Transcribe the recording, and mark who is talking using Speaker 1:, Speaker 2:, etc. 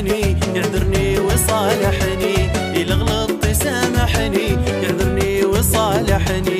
Speaker 1: يعذرني يعذرني ويصالحني اللي غلطت سامحني يعذرني ويصالحني.